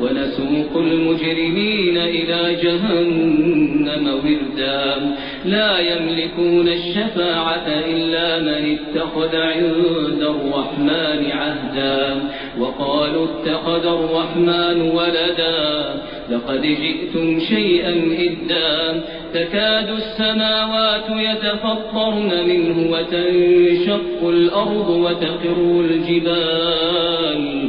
ونسوق المجرمين إلى جهنم وردا. لا يملكون الشفاعة إلا من اتخذ عند الرحمن عهدا. وقالوا اتخذ الرحمن ولدا. لقد جئتم شيئا إدا. تكاد السماوات يتفطرن منه وتنشق الأرض وتقر الجبال.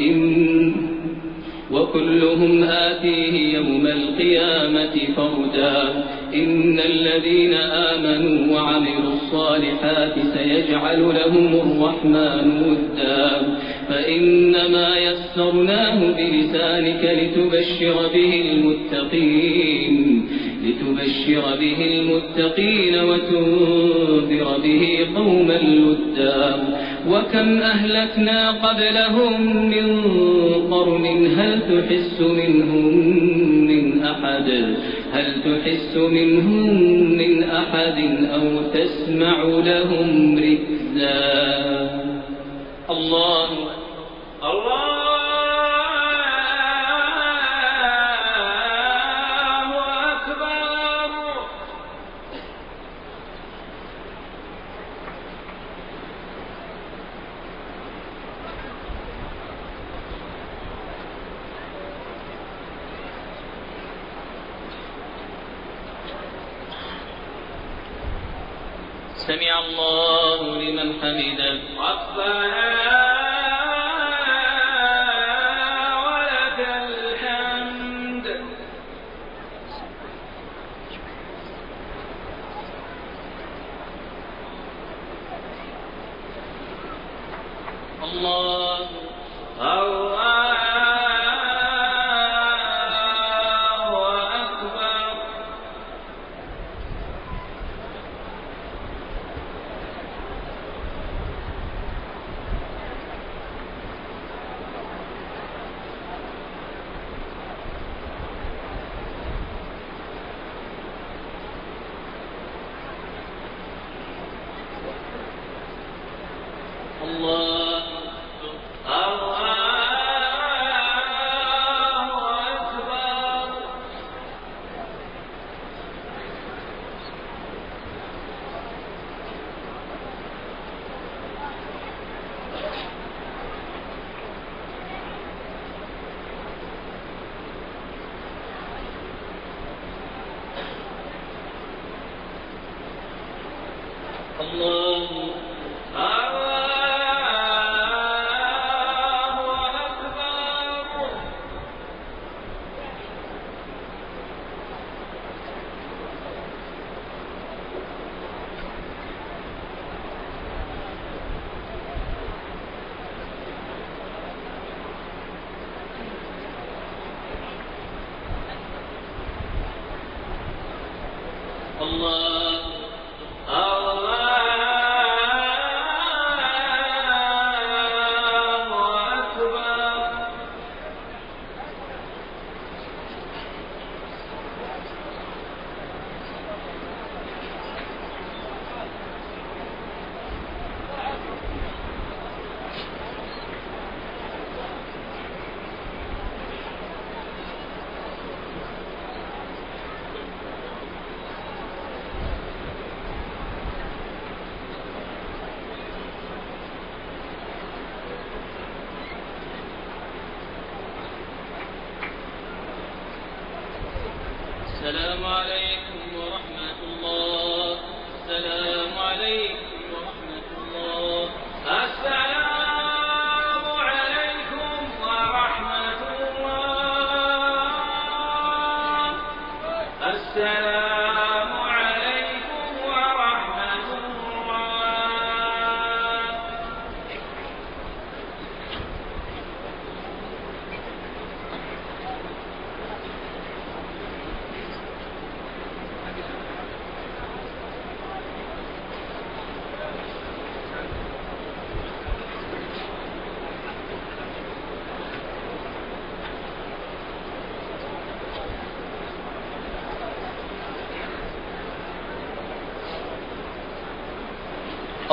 إن وكلهم آتيه يوم القيامة فردا. إن الذين آمنوا وعملوا الصالحات سيجعل لهم الرحمن ودا. فإنما يسرناه بلسانك لتبشر به المتقين لتبشر به المتقين وتنذر به قوما لدا. وكم أهلكنا قبلهم من قرن هل تحس منهم من أحد؟ هل تحس منهم من أحد أو تسمع لهم ركزا الله الله الله الله السلام عليكم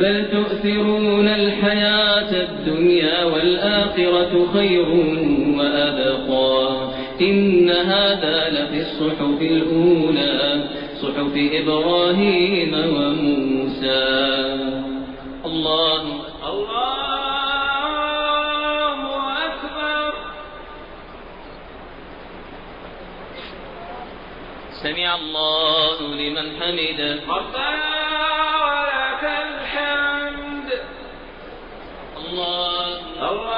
بل تؤثرون الحياة الدنيا والآخرة خير وأبقى إن هذا لفي الصحف الأولى صحف إبراهيم وموسى الله الله أكبر سمع الله لمن حمده ربنا الحمد. الله الله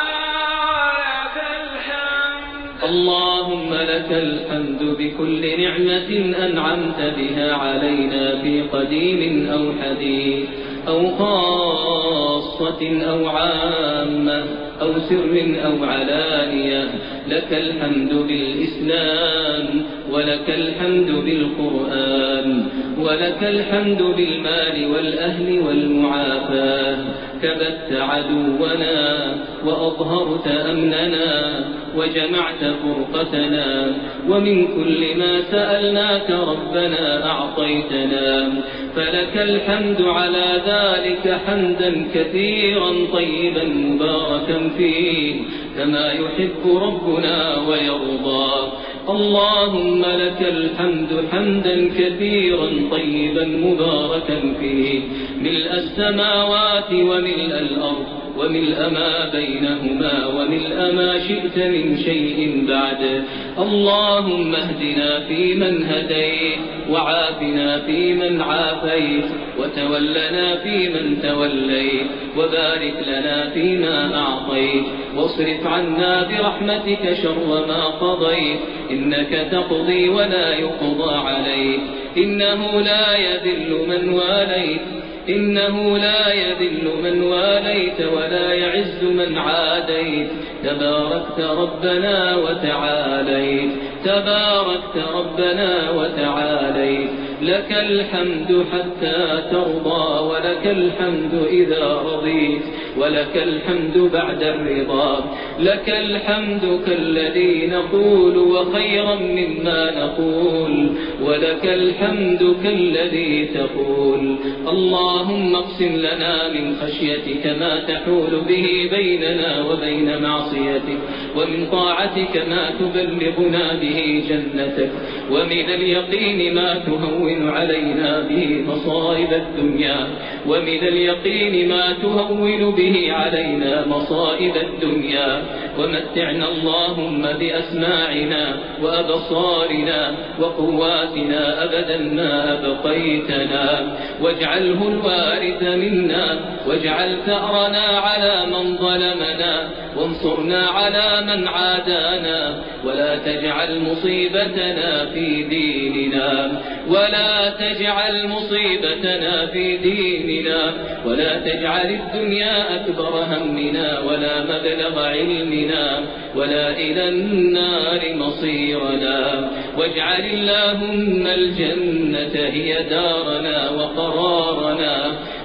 اللهم لك الحمد بكل نعمة أنعمت بها علينا في قديم أو حديث أو خاصة أو عامة. أو سر أو علانية لك الحمد بالإسلام ولك الحمد بالقرآن ولك الحمد بالمال والأهل والمعافاة. كبت عدونا وأظهرت أمننا وجمعت فرقتنا ومن كل ما سألناك ربنا أعطيتنا. فلك الحمد على ذلك حمدا كثيرا طيبا مباركا فيه كما يحب ربنا ويرضى. اللهم لك الحمد حمدا كثيرا طيبا مباركا فيه. ملء السماوات وملء الأرض. وملء ما بينهما وملء ما شئت من شيء بعد. اللهم اهدنا فيمن هديت وعافنا فيمن عافيت وتولنا فيمن توليت وبارك لنا فيما أعطيت واصرف عنا برحمتك شر ما قضيت إنك تقضي ولا يقضى عليك إنه لا يذل من واليت إنه لا يذل من واليت ولا يعز من عاديت. تباركت ربنا وتعاليت. تباركت ربنا وتعاليت. لك الحمد حتى ترضى ولك الحمد إذا رضيت ولك الحمد بعد الرضا. لك الحمد كالذي نقول وخيرا مما نقول ولك الحمد كالذي تقول. اللهم اقسم لنا من خشيتك ما تحول به بيننا وبين معصيتك ومن طاعتك ما تبلغنا به جنتك ومن اليقين ما تهون علينا به مصائب الدنيا ومن اليقين ما تهون به علينا مصائب الدنيا ومتعنا اللهم بأسماعنا وأبصارنا وقواتنا أبدا ما أبقيتنا واجعله الوارث منا واجعل ثأرنا على من ظلمنا وانصرنا على من عادانا ولا تجعل مصيبتنا في ديننا ولا تجعل مصيبتنا في ديننا ولا تجعل الدنيا أكبر همنا ولا مبلغ علمنا ولا إلى النار مصيرنا واجعل اللهم الجنة هي دارنا وقرارنا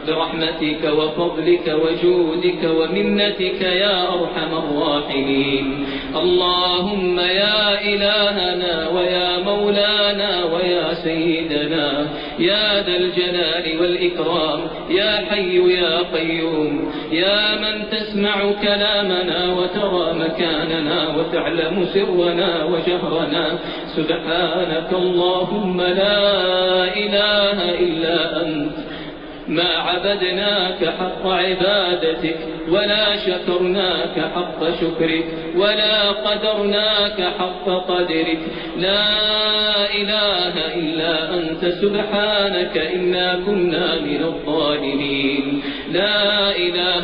برحمتك وفضلك وجودك ومنتك يا أرحم الراحمين. اللهم يا إلهنا ويا مولانا ويا سيدنا يا ذا الجلال والإكرام يا حي يا قيوم يا من تسمع كلامنا وترى مكاننا وتعلم سرنا وجهرنا. سبحانك اللهم لا إله إلا أنت. ما عبدناك حق عبادتك ولا شكرناك حق شكرك ولا قدرناك حق قدرك. لا إله إلا أنت سبحانك إنا كنا من الظالمين. لا إله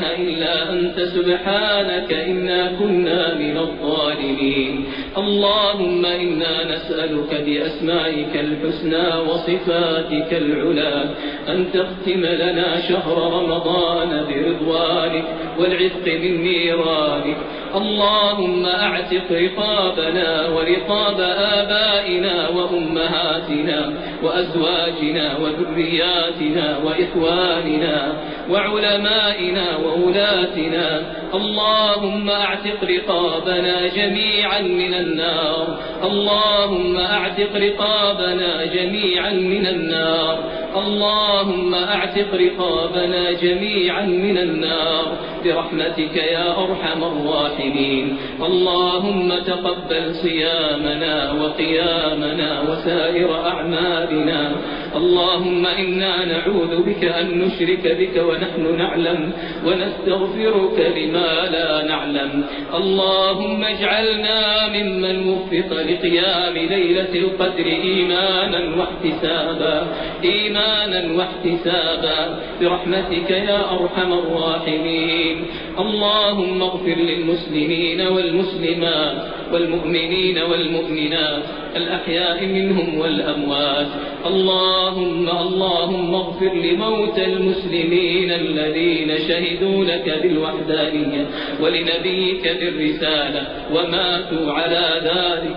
أنت سبحانك إنا كنا من الظالمين. اللهم إنا نسألك بأسمائك الحسنى وصفاتك العلى. أن تختم لنا شهر رمضان برضوانك والعتق من نيرانك اللهم أعتق رقابنا ورقاب آبائنا وأمهاتنا وأزواجنا وذرياتنا وإخواننا وعلمائنا وولاتنا اللهم أعتق رقابنا جميعا من النار. اللهم أعتق رقابنا جميعا من النار. اللهم أعتق رقابنا جميعا من النار. برحمتك يا أرحم الراحمين. اللهم تقبل صيامنا وقيامنا وسائر أعمالنا. اللهم إنا نعوذ بك أن نشرك بك ونحن نعلم ونستغفرك لما لا نعلم. اللهم اجعلنا ممن وفق لقيام ليلة القدر إيمانا واحتسابا. إيمانا واحتسابا. برحمتك يا أرحم الراحمين. اللهم اغفر للمسلمين والمسلمات والمؤمنين والمؤمنات الأحياء منهم والأموات. اللهم اللهم اغفر لموتى المسلمين الذين شهدوا لك بالوحدانية ولنبيك بالرسالة وماتوا على ذلك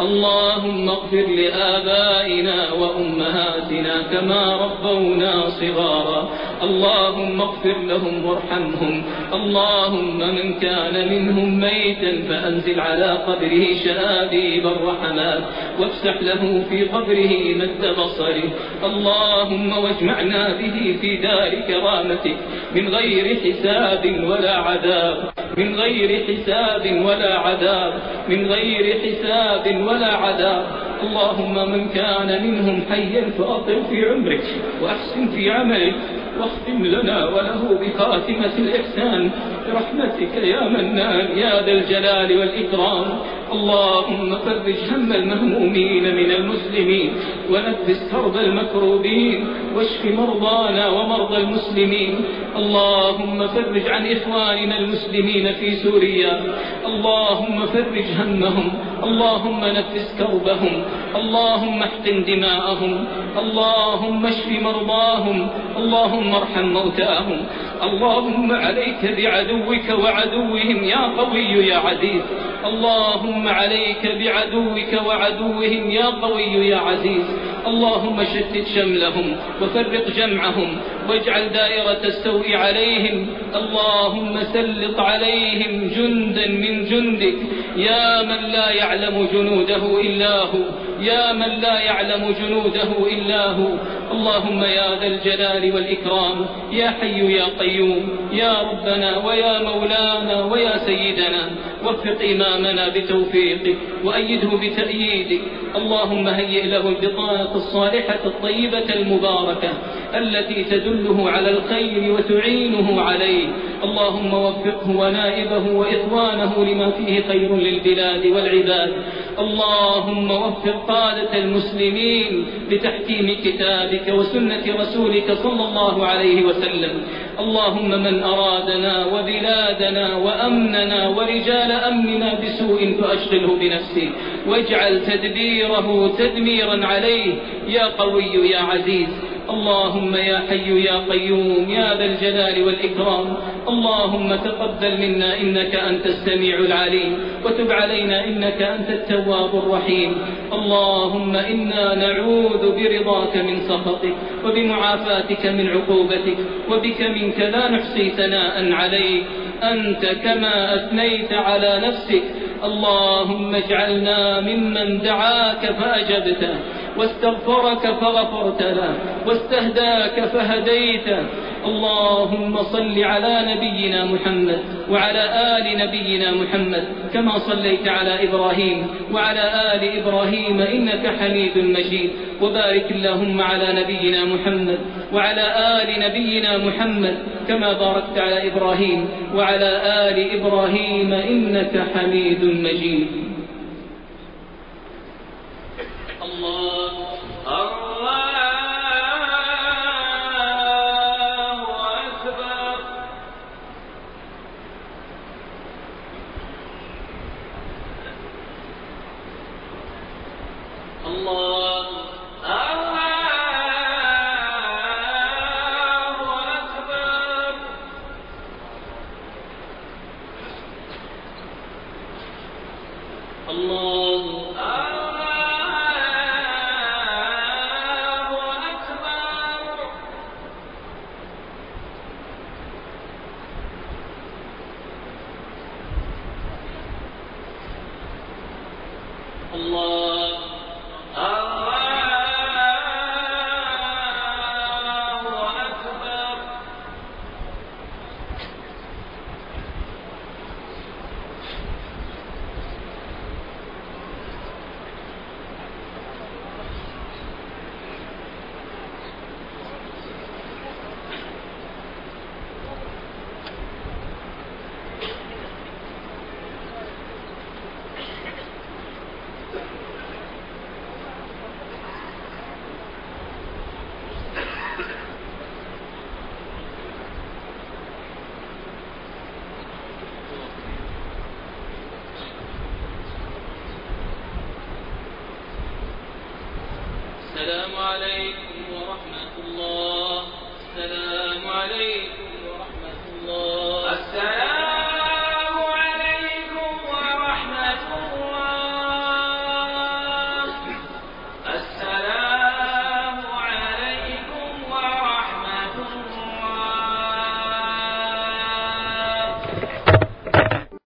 اللهم اغفر لآبائنا وأمهاتنا كما ربونا صغارا. اللهم اغفر لهم وارحمهم. اللهم من كان منهم ميتا فأنزل على قبره شآبيب الرحمات. وافسح له في قبره مد بصره. اللهم واجمعنا به في دار كرامتك. من غير حساب ولا عذاب. من غير حساب ولا عذاب. من غير حساب ولا عذاب اللهم من كان منهم حيا فأطل في عمرك وأحسن في عملك واختم لنا وله بخاتمة الإحسان. برحمتك يا منان يا ذا الجلال والإكرام. اللهم فرج هم المهمومين من المسلمين ونفس كرب المكروبين واشف مرضانا ومرضى المسلمين. اللهم فرج عن إخواننا المسلمين في سوريا. اللهم فرج همهم اللهم نفس كربهم. اللهم احقن دماءهم. اللهم اشف مرضاهم. اللهم ارحم موتاهم. اللهم عليك بعدوك وعدوهم يا قوي يا عزيز. اللهم عليك بعدوك وعدوهم يا قوي يا عزيز. اللهم شتت شملهم وفرق جمعهم واجعل دائرة السوء عليهم. اللهم سلط عليهم جندا من جندك. يا من لا يعلم جنوده إلا هو. يا من لا يعلم جنوده إلا هو. اللهم يا ذا الجلال والإكرام يا حي يا قيوم يا ربنا ويا مولانا ويا سيدنا. وفق إمامنا بتوفيقك وأيده بتأييدك. اللهم هيئ له البطانة الصالحة الطيبة المباركة التي تدله على الخير وتعينه عليه. اللهم وفقه ونائبه وإخوانه لما فيه خير للبلاد والعباد. اللهم وفق قادة المسلمين لتحكيم كتابك وسنة رسولك صلى الله عليه وسلم. اللهم من أرادنا وبلادنا وأمننا ورجال أمننا بسوء فأشغله بنفسه واجعل تدبيره تدميرا عليه. يا قوي يا عزيز اللهم يا حي يا قيوم يا ذا الجلال والإكرام. اللهم تقبل منا إنك أنت السميع العليم وتب علينا إنك أنت التواب الرحيم. اللهم إنا نعوذ برضاك من سخطك وبمعافاتك من عقوبتك وبك منك لا نحصي ثناء عليك. أنت كما أثنيت على نفسك. اللهم اجعلنا ممن دعاك فأجبته واستغفرك فغفرت له واستهداك فهديته اللهم صل على نبينا محمد وعلى آل نبينا محمد كما صليت على إبراهيم وعلى آل إبراهيم إنك حميد مجيد. وبارك اللهم على نبينا محمد وعلى آل نبينا محمد كما باركت على إبراهيم وعلى آل إبراهيم إنك حميد مجيد. الله